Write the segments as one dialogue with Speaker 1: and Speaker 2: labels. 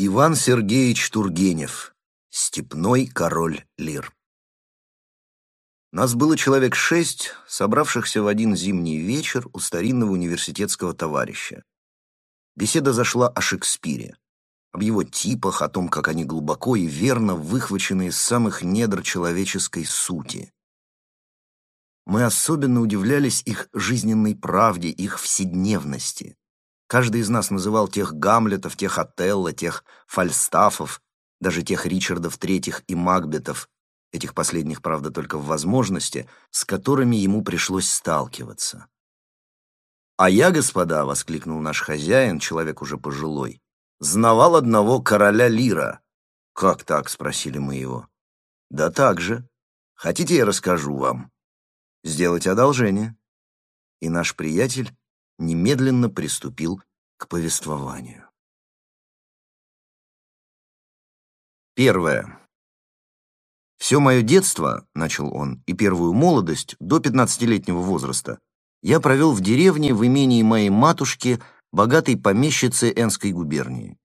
Speaker 1: Иван Сергеевич Тургенев. Степной король лир. Нас было человек шесть, собравшихся в один зимний вечер у старинного университетского товарища. Беседа зашла о Шекспире, об его типах, о том, как они глубоко и верно выхвачены из самых недр человеческой сути. Мы особенно удивлялись их жизненной правде, их вседневности. Каждый из нас называл тех Гамлетов, тех Отелло, тех Фальстафов, даже тех Ричардов Третьих и Макбетов, этих последних, правда, только в возможности, с которыми ему пришлось сталкиваться. «А я, господа», — воскликнул наш хозяин, человек уже пожилой, «знавал одного короля Лира». «Как так?» — спросили мы его. «Да так же. Хотите, я расскажу вам?» «Сделать одолжение». И наш приятель немедленно приступил к повествованию. Первое. «Все мое детство, — начал он, — и первую молодость до пятнадцатилетнего возраста я провел в деревне в имении моей матушки, богатой помещицы Энской губернии.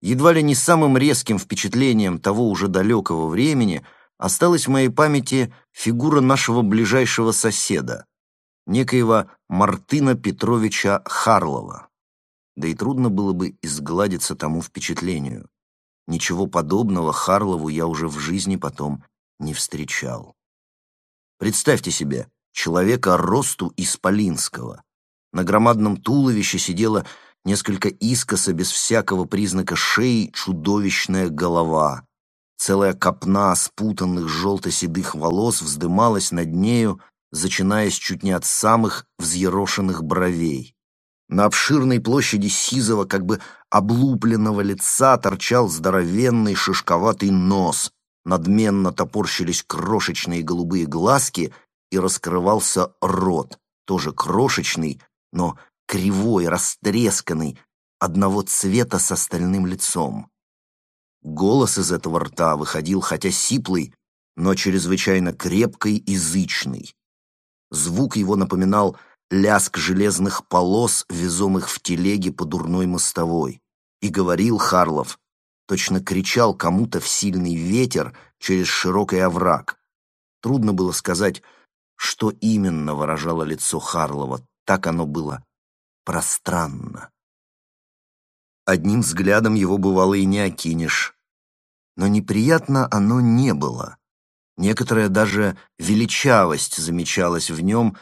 Speaker 1: Едва ли не самым резким впечатлением того уже далекого времени осталась в моей памяти фигура нашего ближайшего соседа, некоего Мартына Петровича Харлова. Да и трудно было бы изгладиться тому впечатлению. Ничего подобного Харлову я уже в жизни потом не встречал. Представьте себе, человека росту исполинского. На громадном туловище сидела несколько искоса, без всякого признака шеи, чудовищная голова. Целая копна спутанных желто-седых волос вздымалась над нею, зачинаясь чуть не от самых взъерошенных бровей. На обширной площади сизого, как бы облупленного лица торчал здоровенный шишковатый нос, надменно топорщились крошечные голубые глазки и раскрывался рот, тоже крошечный, но кривой, растресканный, одного цвета с остальным лицом. Голос из этого рта выходил хотя сиплый, но чрезвычайно крепкий и зычный. Звук его напоминал ляск железных полос, везомых в телеге по дурной мостовой. И говорил Харлов, точно кричал кому-то в сильный ветер через широкий овраг. Трудно было сказать, что именно выражало лицо Харлова. Так оно было пространно. Одним взглядом его бывало и не окинешь. Но неприятно оно не было. Некоторая даже величавость замечалась в нем,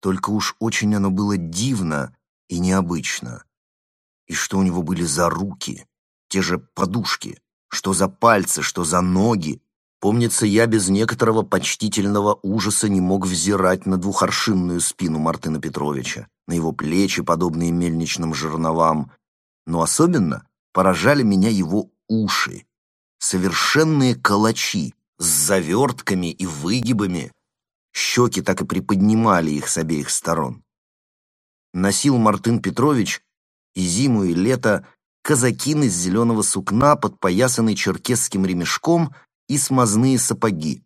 Speaker 1: только уж очень оно было дивно и необычно. И что у него были за руки, те же подушки, что за пальцы, что за ноги. Помнится, я без некоторого почтительного ужаса не мог взирать на двухоршинную спину Мартына Петровича, на его плечи, подобные мельничным жерновам. Но особенно поражали меня его уши. Совершенные калачи, с завертками и выгибами. Щеки так и приподнимали их с обеих сторон. Носил Мартын Петрович и зиму, и лето казакин из зеленого сукна, подпоясанный черкесским ремешком и смазные сапоги.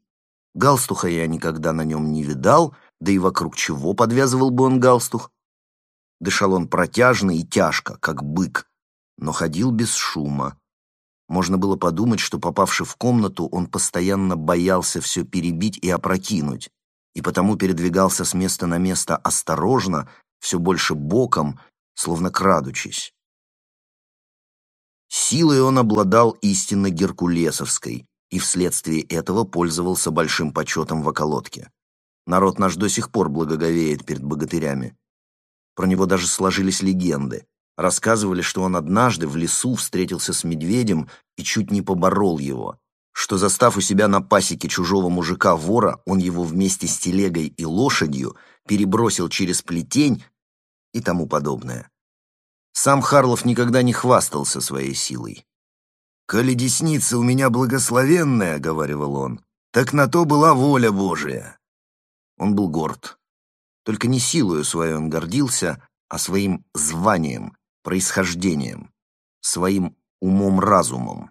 Speaker 1: Галстуха я никогда на нем не видал, да и вокруг чего подвязывал бы он галстух. Дышал он протяжно и тяжко, как бык, но ходил без шума. Можно было подумать, что, попавши в комнату, он постоянно боялся все перебить и опрокинуть, и потому передвигался с места на место осторожно, все больше боком, словно крадучись. Силой он обладал истинно геркулесовской и вследствие этого пользовался большим почетом в околотке. Народ наш до сих пор благоговеет перед богатырями. Про него даже сложились легенды. Рассказывали, что он однажды в лесу встретился с медведем и чуть не поборол его, что, застав у себя на пасеке чужого мужика-вора, он его вместе с телегой и лошадью перебросил через плетень и тому подобное. Сам Харлов никогда не хвастался своей силой. «Коли десница у меня благословенная, — говаривал он, — так на то была воля Божия». Он был горд. Только не силою своей он гордился, а своим званием, происхождением, своим умом-разумом.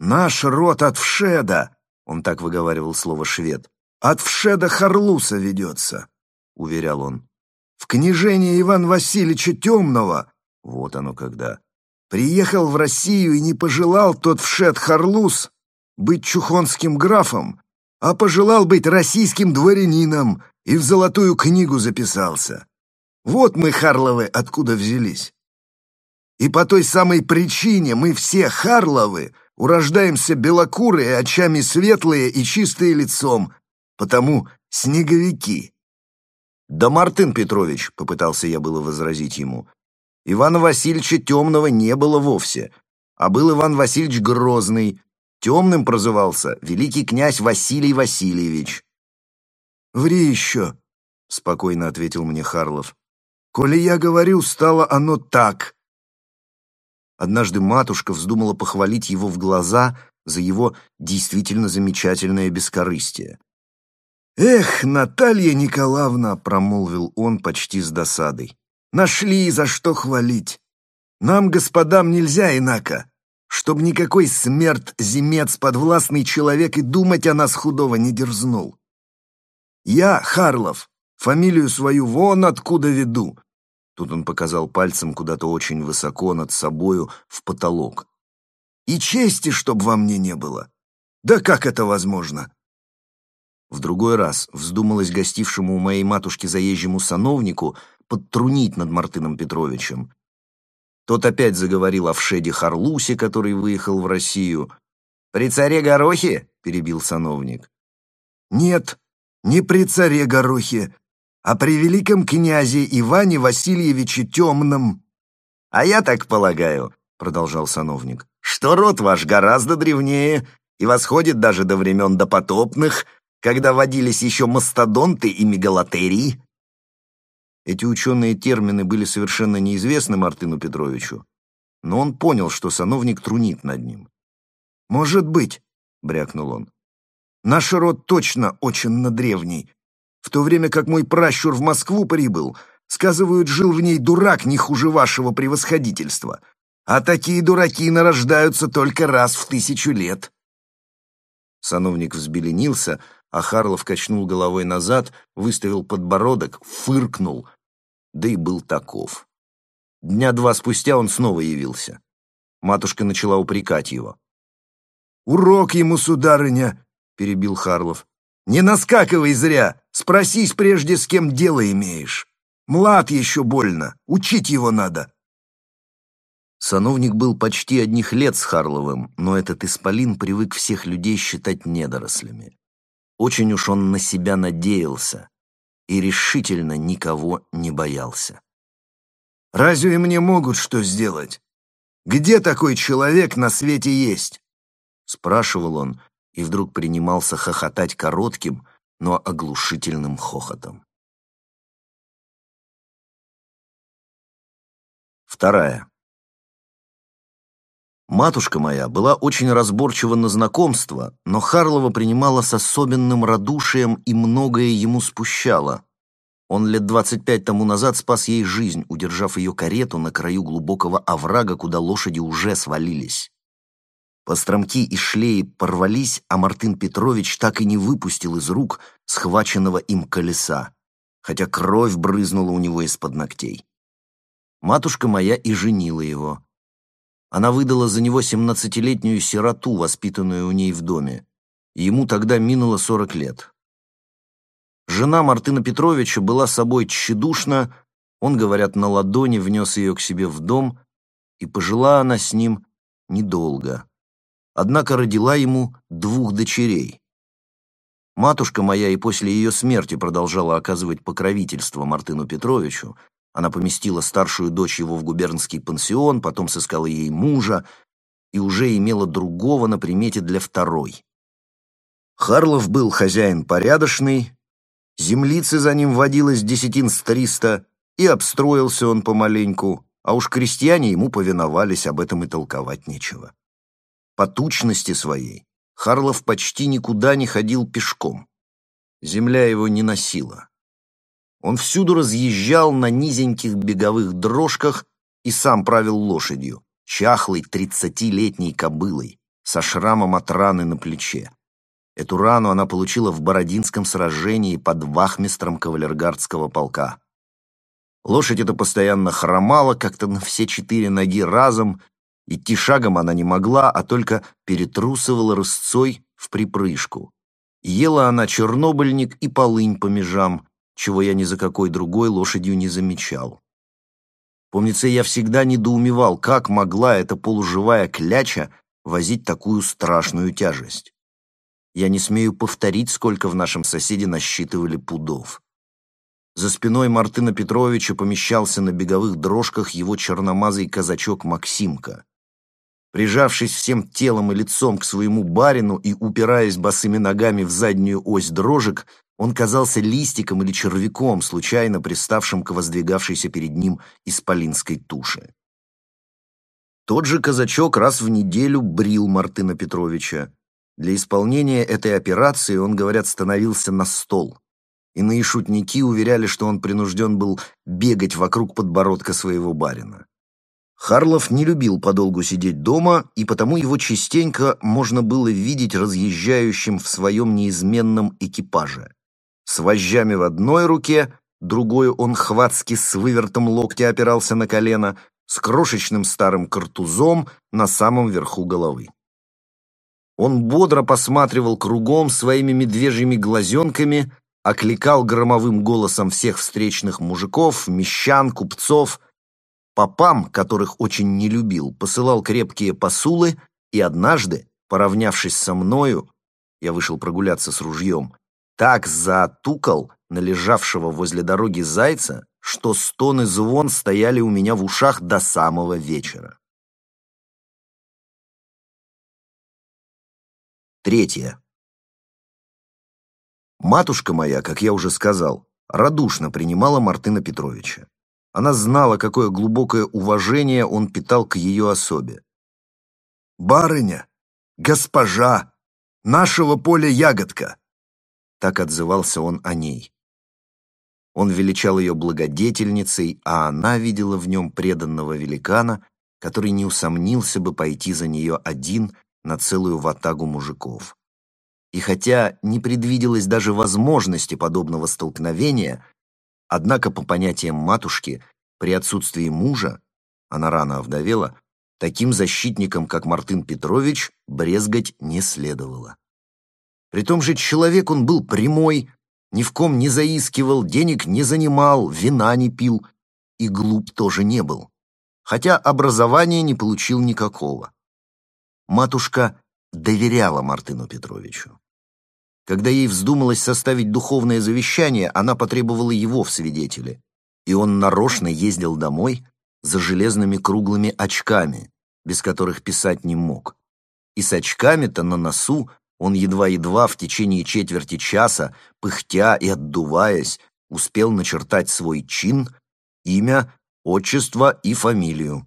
Speaker 1: «Наш род от Вшеда!» — он так выговаривал слово «швед». «От Вшеда Харлуса ведется», — уверял он. «В княжение Ивана Васильевича Темного, вот оно когда,
Speaker 2: Приехал в Россию и не пожелал тот вшед Харлус быть чухонским графом, а пожелал быть российским дворянином и в золотую книгу записался. Вот мы, Харловы, откуда взялись. И по той самой причине мы все Харловы урождаемся белокурые, очами светлые и чистые лицом, потому снеговики.
Speaker 1: «Да, Мартын Петрович», — попытался я было возразить ему, Ивана Васильевича Темного не было вовсе, а был Иван Васильевич Грозный, Темным прозывался великий князь Василий Васильевич.
Speaker 2: «Ври еще», — спокойно ответил мне Харлов. «Коли я говорю, стало оно так».
Speaker 1: Однажды матушка вздумала похвалить его в глаза за его действительно замечательное бескорыстие.
Speaker 2: «Эх, Наталья Николаевна!» — промолвил он почти с досадой. «Нашли за что хвалить. Нам, господам, нельзя инако чтоб никакой смерть-зимец подвластный человек и думать о нас худого не дерзнул. Я, Харлов, фамилию свою вон откуда веду. Тут он показал пальцем куда-то очень высоко над собою в потолок. И чести, чтоб во мне не было. Да как это возможно?
Speaker 1: В другой раз вздумалось гостившему у моей матушки заезжему сановнику подтрунить над Мартыном Петровичем. Тот опять заговорил о Вшеде Харлусе, который выехал в Россию. «При царе Горохе?» — перебил сановник.
Speaker 2: «Нет, не при царе Горохе, а при великом князе Иване Васильевиче Темном».
Speaker 1: «А я так полагаю», — продолжал сановник, «что род ваш гораздо древнее и восходит даже до времен допотопных, когда водились еще мастодонты и мегалотерии». Эти ученые термины были совершенно неизвестны Мартыну Петровичу, но он понял, что сановник трунит над ним.
Speaker 2: «Может быть», — брякнул он. «Наш род точно очень древний. В то время как мой пращур в Москву прибыл, сказывают, жил в ней дурак не хуже вашего превосходительства. А такие дураки нарождаются только раз в тысячу лет».
Speaker 1: Сановник взбеленился, а Харлов качнул головой назад, выставил подбородок, фыркнул, да и был таков. Дня два спустя он снова явился. Матушка начала упрекать его.
Speaker 2: «Урок ему, сударыня!» — перебил Харлов. «Не наскакивай зря! Спросись прежде, с кем дело имеешь. Млад еще больно, учить его надо!»
Speaker 1: Сановник был почти одних лет с Харловым, но этот исполин привык всех людей считать недорослями. Очень уж он на себя надеялся и решительно никого не боялся.
Speaker 2: «Разве мне могут что сделать? Где такой человек на свете есть?»
Speaker 1: Спрашивал он и вдруг принимался хохотать коротким, но оглушительным хохотом. Вторая. Матушка моя была очень разборчива на знакомство, но Харлова принимала с особенным радушием и многое ему спущало. Он лет двадцать пять тому назад спас ей жизнь, удержав ее карету на краю глубокого оврага, куда лошади уже свалились. Постромки и шлеи порвались, а Мартын Петрович так и не выпустил из рук схваченного им колеса, хотя кровь брызнула у него из-под ногтей. Матушка моя и женила его. Она выдала за него семнадцатилетнюю сироту, воспитанную у ней в доме. Ему тогда минуло сорок лет. Жена Мартына Петровича была собой тщедушна, он, говорят, на ладони внес ее к себе в дом, и пожила она с ним недолго. Однако родила ему двух дочерей. Матушка моя и после ее смерти продолжала оказывать покровительство Мартыну Петровичу, она поместила старшую дочь его в губернский пансион, потом сыскала ей мужа и уже имела другого на примете для второй. Харлов был хозяин порядочный, землицы за ним водилось десятин с триста, и обстроился он помаленьку, а уж крестьяне ему повиновались, об этом и толковать нечего. По тучности своей Харлов почти никуда не ходил пешком. Земля его не носила. Он всюду разъезжал на низеньких беговых дрожках и сам правил лошадью, чахлой тридцатилетней кобылой, со шрамом от раны на плече. Эту рану она получила в Бородинском сражении под вахмистром кавалергардского полка. Лошадь эта постоянно хромала как-то на все четыре ноги разом Идти шагом она не могла, а только перетрусывала рысцой в припрыжку. Ела она чернобыльник и полынь по межам, чего я ни за какой другой лошадью не замечал. Помнится, я всегда недоумевал, как могла эта полуживая кляча возить такую страшную тяжесть. Я не смею повторить, сколько в нашем соседе насчитывали пудов. За спиной Мартына Петровича помещался на беговых дрожках его черномазый казачок Максимка. Прижавшись всем телом и лицом к своему барину и упираясь босыми ногами в заднюю ось дрожек, он казался листиком или червяком, случайно приставшим к воздвигавшейся перед ним исполинской туше. Тот же казачок раз в неделю брил Мартына Петровича. Для исполнения этой операции он, говорят, становился на стол. Иные шутники уверяли, что он принужден был бегать вокруг подбородка своего барина. Харлов не любил подолгу сидеть дома, и потому его частенько можно было видеть разъезжающим в своем неизменном экипаже. С вожжами в одной руке, другой он хватски с вывертом локтя опирался на колено, с крошечным старым картузом на самом верху головы. Он бодро посматривал кругом своими медвежьими глазенками, окликал громовым голосом всех встречных мужиков, мещан, купцов — Попам, которых очень не любил, посылал крепкие посулы, и однажды, поравнявшись со мною, я вышел прогуляться с ружьем, так затукал на лежавшего возле дороги зайца, что стон и звон стояли у меня в ушах до самого вечера. Третье. Матушка моя, как я уже сказал, радушно принимала Мартына Петровича. Она знала, какое глубокое уважение он питал к ее особе.
Speaker 2: «Барыня! Госпожа! Нашего поля ягодка!»
Speaker 1: Так отзывался он о ней. Он величал ее благодетельницей, а она видела в нем преданного великана, который не усомнился бы пойти за нее один на целую ватагу мужиков. И хотя не предвиделось даже возможности подобного столкновения, Однако, по понятиям матушки, при отсутствии мужа, она рано овдовела, таким защитником, как Мартын Петрович, брезгать не следовало. При том же человек он был прямой, ни в ком не заискивал, денег не занимал, вина не пил и глуп тоже не был, хотя образования не получил никакого. Матушка доверяла Мартыну Петровичу. Когда ей вздумалось составить духовное завещание, она потребовала его в свидетели, и он нарочно ездил домой за железными круглыми очками, без которых писать не мог. И с очками-то на носу он едва-едва в течение четверти часа, пыхтя и отдуваясь, успел начертать свой чин, имя, отчество и фамилию.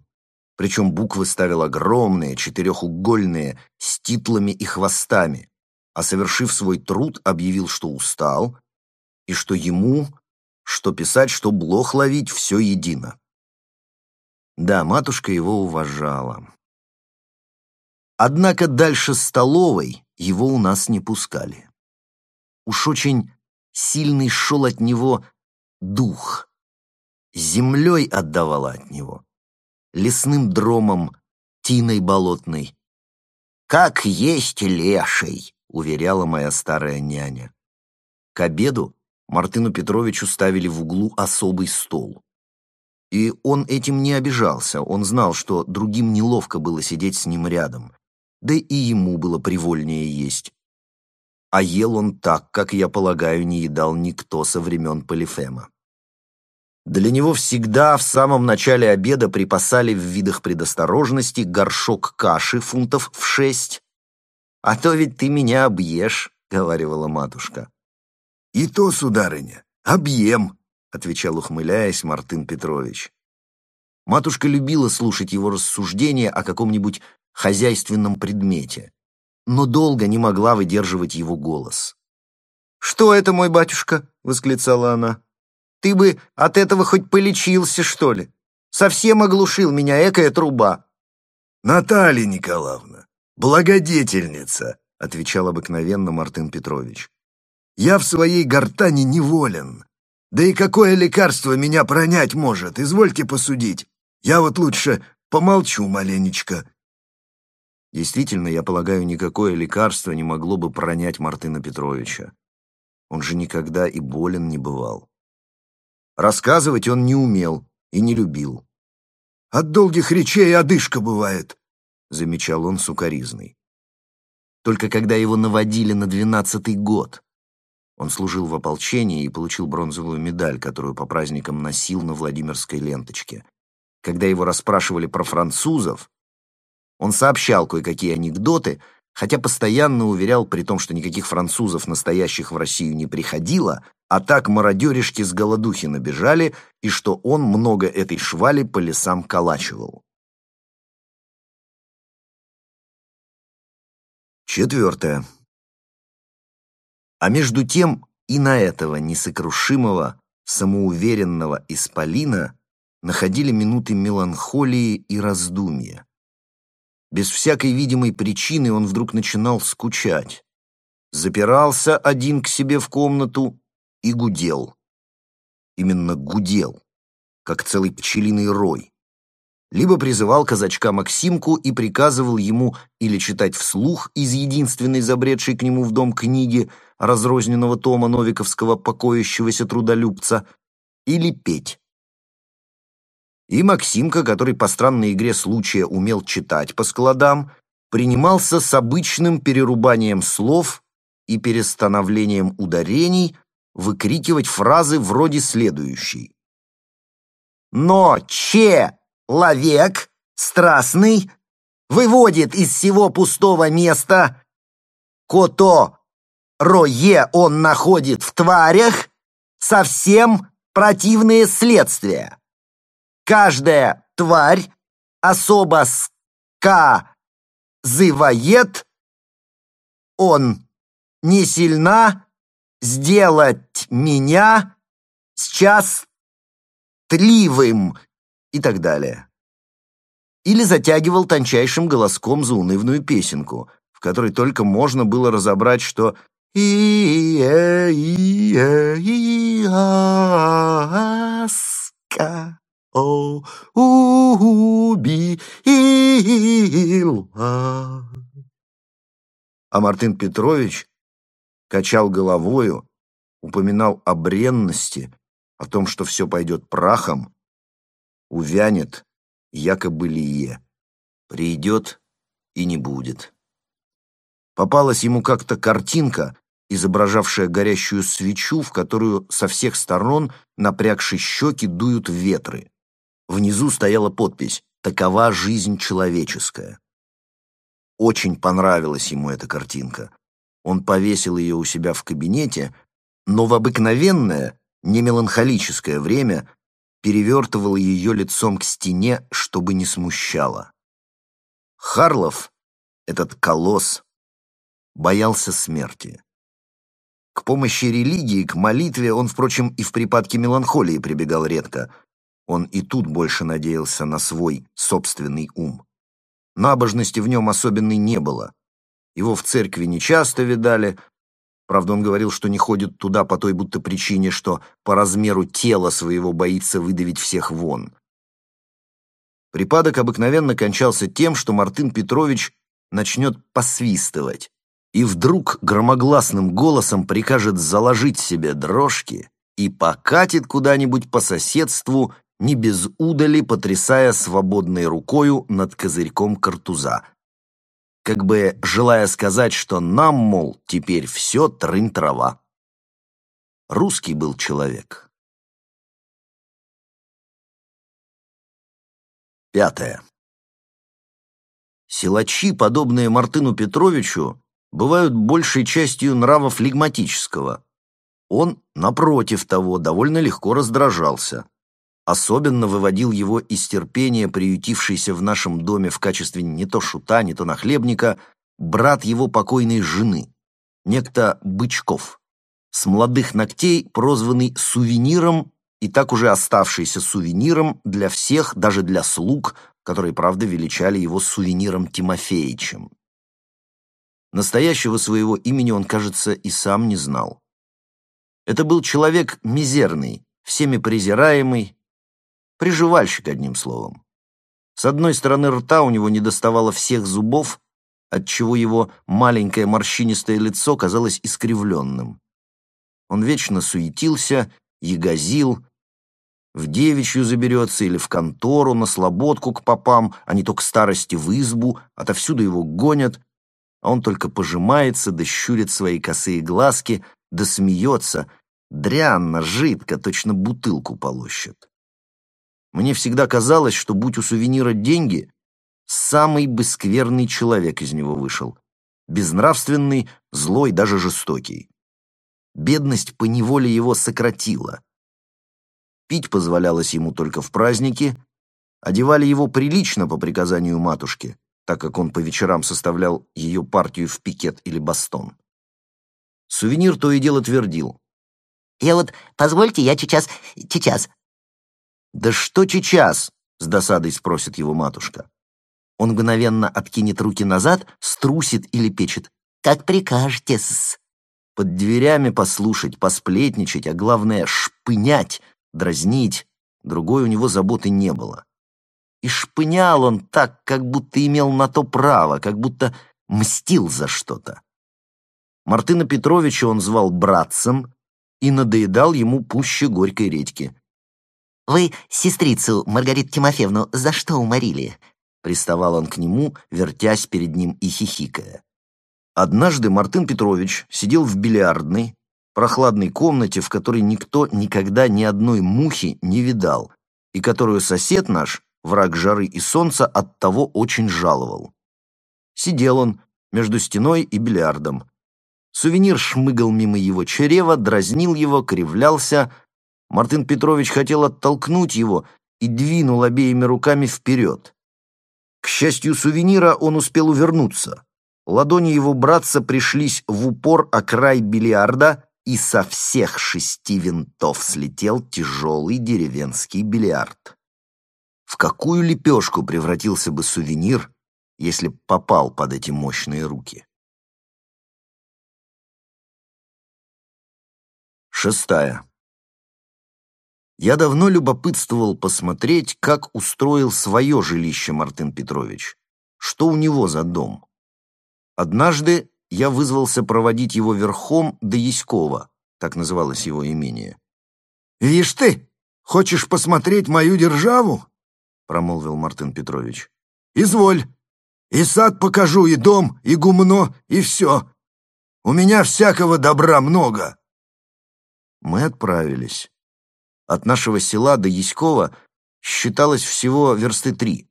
Speaker 1: Причем буквы ставил огромные, четырехугольные, с титлами и хвостами, а совершив свой труд, объявил, что устал, и что ему, что писать, что блох ловить, все едино. Да, матушка его уважала. Однако дальше столовой его у нас не пускали. Уж очень сильный шел от него дух. Землей отдавала от него, лесным дромом, тиной болотной. Как есть леший, уверяла моя старая няня. К обеду Мартыну Петровичу ставили в углу особый стол. И он этим не обижался, он знал, что другим неловко было сидеть с ним рядом, да и ему было привольнее есть. А ел он так, как, я полагаю, не едал никто со времен Полифема. Для него всегда в самом начале обеда припасали в видах предосторожности горшок каши фунтов в шесть, «А то ведь ты меня объешь», — говорила матушка.
Speaker 2: «И то, сударыня, объем», —
Speaker 1: отвечал, ухмыляясь, Мартын Петрович. Матушка любила слушать его рассуждения о каком-нибудь хозяйственном предмете, но долго не могла выдерживать его голос.
Speaker 3: «Что это, мой батюшка?» — восклицала она. «Ты бы от этого хоть полечился, что ли? Совсем оглушил меня экая труба».
Speaker 2: «Наталья Николаевна, «Благодетельница», — отвечал обыкновенно Мартын Петрович. «Я в своей гортани неволен. Да и какое лекарство меня пронять может, извольте посудить. Я вот лучше помолчу маленечко
Speaker 1: Действительно, я полагаю, никакое лекарство не могло бы пронять Мартына Петровича. Он же никогда и болен не бывал. Рассказывать он не умел и не любил.
Speaker 2: «От долгих речей одышка бывает», —
Speaker 1: замечал он сукоризный. Только когда его наводили на двенадцатый год. Он служил в ополчении и получил бронзовую медаль, которую по праздникам носил на Владимирской ленточке. Когда его расспрашивали про французов, он сообщал кое-какие анекдоты, хотя постоянно уверял, при том, что никаких французов настоящих в Россию не приходило, а так мародеришки с голодухи набежали, и что он много этой швали по лесам калачивал. Четвертое. А между тем и на этого несокрушимого, самоуверенного исполина находили минуты меланхолии и раздумья. Без всякой видимой причины он вдруг начинал скучать. Запирался один к себе в комнату и гудел. Именно гудел, как целый пчелиный рой. Либо призывал казачка Максимку и приказывал ему или читать вслух из единственной забредшей к нему в дом книги разрозненного тома новиковского покоящегося трудолюбца, или петь. И Максимка, который по странной игре случая умел читать по складам, принимался с обычным перерубанием слов и перестановлением ударений выкрикивать фразы вроде следующей. «Но человек страстный выводит из всего пустого места, кото рое он находит в тварях, совсем противные следствия». Каждая тварь особо сказывает, он не сильна сделать меня счастливым и так далее. Или затягивал тончайшим голоском заунывную песенку, в которой только можно было разобрать, что и э и э и а ска о убила. А Мартын Петрович качал головою, упоминал о бренности, о том, что все пойдет прахом, увянет, якобы лие, придет и не будет. Попалась ему как-то картинка, изображавшая горящую свечу, в которую со всех сторон, напрягши щеки, дуют ветры. Внизу стояла подпись «Такова жизнь человеческая». Очень понравилась ему эта картинка. Он повесил ее у себя в кабинете, но в обыкновенное, не меланхолическое время перевертывал ее лицом к стене, чтобы не смущало. Харлов, этот колосс, боялся смерти. К помощи религии, к молитве он, впрочем, и в припадке меланхолии прибегал редко – он и тут больше надеялся на свой собственный ум. Набожности в нем особенной не было. Его в церкви нечасто видали. Правда, он говорил, что не ходит туда по той будто причине, что по размеру тела своего боится выдавить всех вон. Припадок обыкновенно кончался тем, что Мартын Петрович начнет посвистывать и вдруг громогласным голосом прикажет заложить себе дрожки и покатит куда-нибудь по соседству не без удали потрясая свободной рукою над козырьком картуза. Как бы желая сказать, что нам, мол, теперь все трынь-трава. Русский был человек. Пятое. Силачи, подобные Мартыну Петровичу, бывают большей частью нрава флегматического. Он, напротив того, довольно легко раздражался. Особенно выводил его из терпения приютившийся в нашем доме в качестве не то шута, не то нахлебника брат его покойной жены, некто Бычков, с молодых ногтей прозванный сувениром и так уже оставшийся сувениром для всех, даже для слуг, которые, правда, величали его сувениром Тимофеичем. Настоящего своего имени он, кажется, и сам не знал. Это был человек мизерный, всеми презираемый, Приживальщик, одним словом. С одной стороны рта у него не доставало всех зубов, отчего его маленькое морщинистое лицо казалось искривленным. Он вечно суетился, ягозил, в девичью заберется или в контору, на слободку к попам, а не то к старости в избу, отовсюду его гонят, а он только пожимается да свои косые глазки, да смеется, дрянно, жидко, точно бутылку полощет. Мне всегда казалось, что, будь у сувенира деньги, самый бы скверный человек из него вышел. Безнравственный, злой, даже жестокий. Бедность поневоле его сократила. Пить позволялось ему только в праздники, одевали его прилично по приказанию матушки, так как он по вечерам составлял ее партию в пикет или бастон. Сувенир то и дело твердил.
Speaker 4: «Я вот, позвольте, я сейчас, сейчас».
Speaker 1: «Да что сейчас?» — с досадой спросит его матушка. Он мгновенно откинет руки назад, струсит или печет.
Speaker 4: «Как прикажете-с».
Speaker 1: Под дверями послушать, посплетничать, а главное — шпынять, дразнить. Другой у него заботы не было. И шпынял он так, как будто имел на то право, как будто мстил за что-то. Мартына Петровича он звал братцем и надоедал ему пуще горькой редьки.
Speaker 4: «Вы сестрицу Маргариту Тимофеевну за что уморили?»
Speaker 1: Приставал он к нему, вертясь перед ним и хихикая. Однажды Мартын Петрович сидел в бильярдной, прохладной комнате, в которой никто никогда ни одной мухи не видал, и которую сосед наш, враг жары и солнца, оттого очень жаловал. Сидел он между стеной и бильярдом. Сувенир шмыгал мимо его чрева, дразнил его, кривлялся. Мартын Петрович хотел оттолкнуть его и двинул обеими руками вперед. К счастью сувенира, он успел увернуться. Ладони его братца пришлись в упор о край бильярда, и со всех шести винтов слетел тяжелый деревенский бильярд. В какую лепешку превратился бы сувенир, если попал под эти мощные руки? Шестая. Я давно любопытствовал посмотреть, как устроил свое жилище Мартын Петрович. Что у него за дом? Однажды я вызвался проводить его верхом до Яськова, так называлось его имение.
Speaker 2: «Вишь ты, хочешь посмотреть мою державу?» — промолвил Мартын Петрович. «Изволь. И сад покажу, и дом, и гумно, и все. У меня всякого добра много».
Speaker 1: Мы отправились. От нашего села до Яськова считалось всего версты три.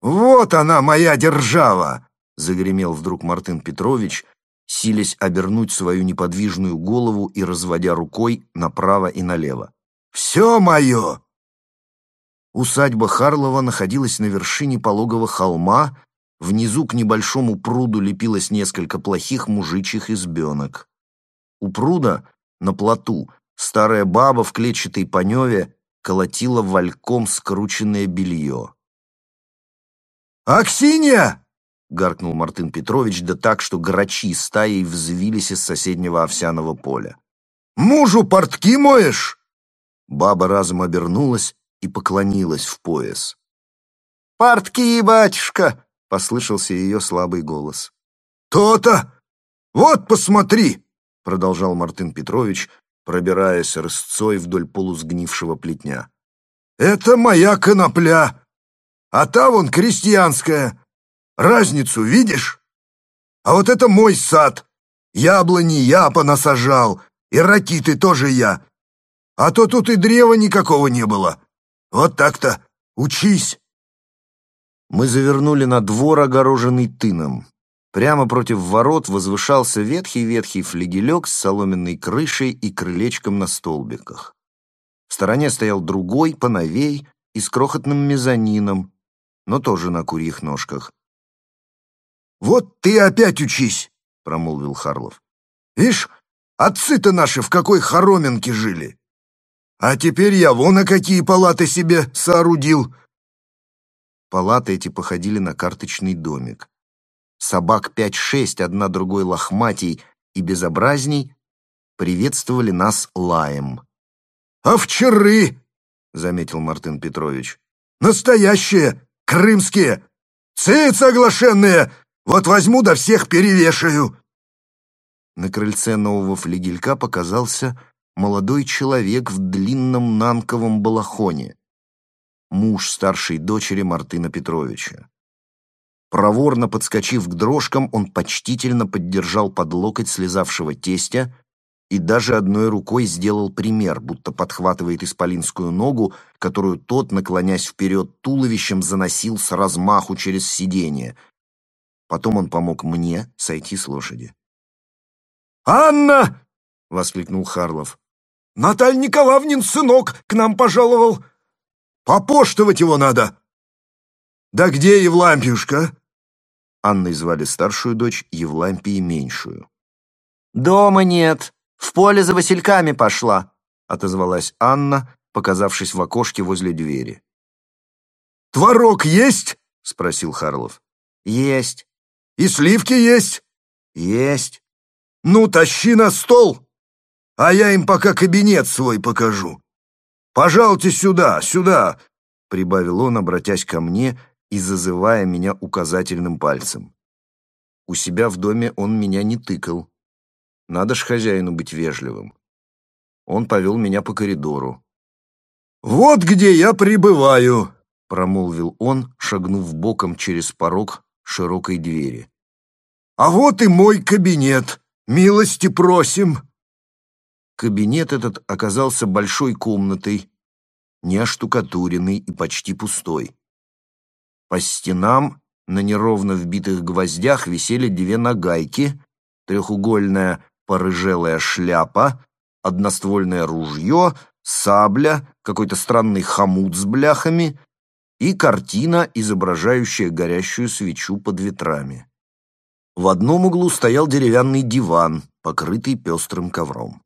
Speaker 2: «Вот она, моя держава!»
Speaker 1: — загремел вдруг Мартын Петрович, силясь обернуть свою неподвижную голову и разводя рукой направо и налево.
Speaker 2: «Все мое!»
Speaker 1: Усадьба Харлова находилась на вершине пологого холма, внизу к небольшому пруду лепилось несколько плохих мужичьих избенок. У пруда, на плоту, Старая баба в клетчатой паневе колотила вальком скрученное белье.
Speaker 2: «Аксинья!» — гаркнул Мартын Петрович, да так, что грачи стаей взвились из соседнего овсяного поля. «Мужу портки моешь?»
Speaker 1: Баба разом обернулась и поклонилась в пояс.
Speaker 2: «Портки, батюшка!» — послышался ее слабый голос. «То-то! Вот посмотри!» — продолжал Мартын Петрович, пробираясь рысцой вдоль полусгнившего плетня. «Это моя конопля, а та вон крестьянская. Разницу видишь? А вот это мой сад. Яблони я понасажал, и ракиты тоже я. А то тут и древа никакого не было. Вот так-то. Учись!»
Speaker 1: Мы завернули на двор, огороженный тыном. Прямо против ворот возвышался ветхий-ветхий флигелек с соломенной крышей и крылечком на столбиках. В стороне стоял другой, поновей и с крохотным мезонином, но тоже на курьих ножках.
Speaker 2: «Вот ты опять учись!» — промолвил Харлов. «Ишь, отцы-то наши в какой хороминке жили! А теперь я вон а какие палаты себе соорудил!»
Speaker 1: Палаты эти походили на карточный домик собак пять-шесть, одна другой лохматей и безобразней, приветствовали нас лаем.
Speaker 2: «Овчары!» — заметил Мартын Петрович. «Настоящие, крымские, цыц оглашенные, Вот возьму да всех перевешаю!»
Speaker 1: На крыльце нового флигелька показался молодой человек в длинном нанковом балахоне, муж старшей дочери Мартына Петровича. Проворно подскочив к дрожкам, он почтительно поддержал под локоть слезавшего тестя и даже одной рукой сделал пример, будто подхватывает исполинскую ногу, которую тот, наклонясь вперед туловищем, заносил с размаху через сиденье. Потом он помог мне сойти с лошади.
Speaker 2: «Анна!» — воскликнул Харлов. «Наталья Николаевнин сынок к нам пожаловал. Попоштовать его надо». «Да где Евлампиюшка?»
Speaker 1: Анной звали старшую дочь, Евлампии меньшую.
Speaker 3: «Дома нет. В поле за васильками пошла», — отозвалась Анна, показавшись в окошке возле двери.
Speaker 2: «Творог есть?» — спросил Харлов.
Speaker 3: «Есть».
Speaker 2: «И сливки есть?»
Speaker 3: «Есть».
Speaker 2: «Ну, тащи на стол, а я им пока кабинет свой покажу. Пожалуйте сюда, сюда!» — прибавил он, обратясь ко мне и зазывая меня указательным пальцем.
Speaker 1: У себя в доме он меня не тыкал. Надо ж хозяину быть вежливым. Он повел меня по коридору.
Speaker 2: «Вот где я пребываю!»
Speaker 1: — промолвил он, шагнув боком через порог широкой двери.
Speaker 2: «А вот и мой кабинет!» Милости просим!»
Speaker 1: Кабинет этот оказался большой комнатой, не оштукатуренный и почти пустой. По стенам на неровно вбитых гвоздях висели две нагайки, трехугольная порыжелая шляпа, одноствольное ружье, сабля, какой-то странный хомут с бляхами и картина, изображающая горящую свечу под ветрами. В одном углу стоял деревянный диван, покрытый пестрым ковром.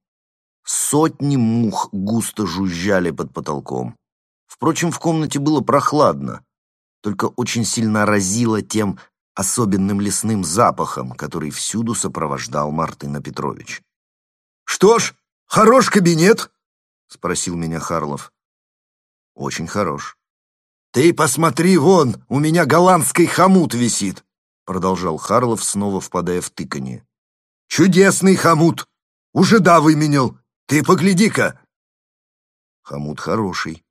Speaker 1: Сотни мух густо жужжали под потолком. Впрочем, в комнате было прохладно, только очень сильно разило тем особенным лесным запахом, который всюду сопровождал Мартына Петрович.
Speaker 2: «Что ж, хорош кабинет?»
Speaker 1: — спросил меня Харлов. «Очень хорош».
Speaker 2: «Ты посмотри вон, у меня голландский хомут висит
Speaker 1: продолжал Харлов, снова впадая в тыканье.
Speaker 2: «Чудесный хомут! Уже да выменял! Ты погляди-ка!»
Speaker 1: «Хомут хороший».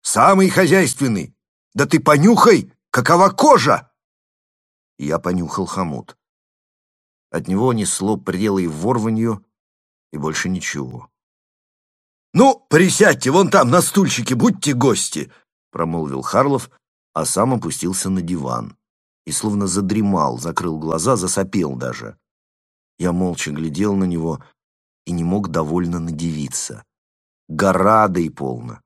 Speaker 2: «Самый хозяйственный! Да ты понюхай, какова кожа!»
Speaker 1: Я понюхал хомут. От него несло пределы ворванью и больше ничего.
Speaker 2: «Ну, присядьте вон там на стульчике, будьте гости!»
Speaker 1: — промолвил Харлов, а сам опустился на диван и словно задремал, закрыл глаза, засопел даже. Я молча глядел на него и не мог довольно надевиться. Гора и полно.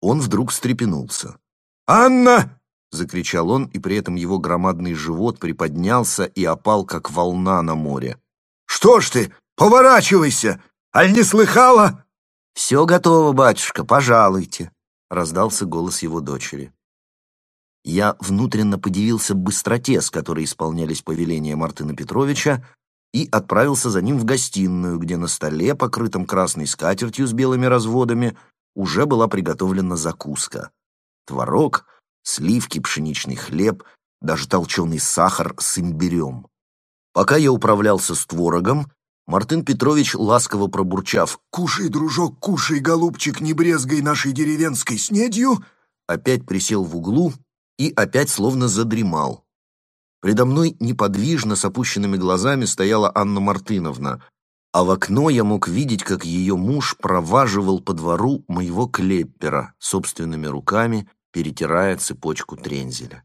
Speaker 1: Он вдруг встрепенулся.
Speaker 2: «Анна!»
Speaker 1: — закричал он, и при этом его громадный живот приподнялся и опал, как волна на море.
Speaker 2: «Что ж ты, поворачивайся! Аль не слыхала?»
Speaker 3: «Все готово, батюшка, пожалуйте», —
Speaker 1: раздался голос его дочери. Я внутренно подивился быстроте, с которой исполнялись повеления Мартына Петровича, и отправился за ним в гостиную, где на столе, покрытом красной скатертью с белыми разводами, уже была приготовлена закуска. Творог, сливки, пшеничный хлеб, даже толченый сахар с имбирем. Пока я управлялся с творогом, Мартын Петрович, ласково пробурчав
Speaker 2: «Кушай, дружок, кушай, голубчик, не брезгай нашей деревенской снедью»,
Speaker 1: опять присел в углу и опять словно задремал. Предо мной неподвижно с опущенными глазами стояла Анна Мартыновна, а в окно я мог видеть, как ее муж проваживал по двору моего клеппера собственными руками, перетирая цепочку трензеля.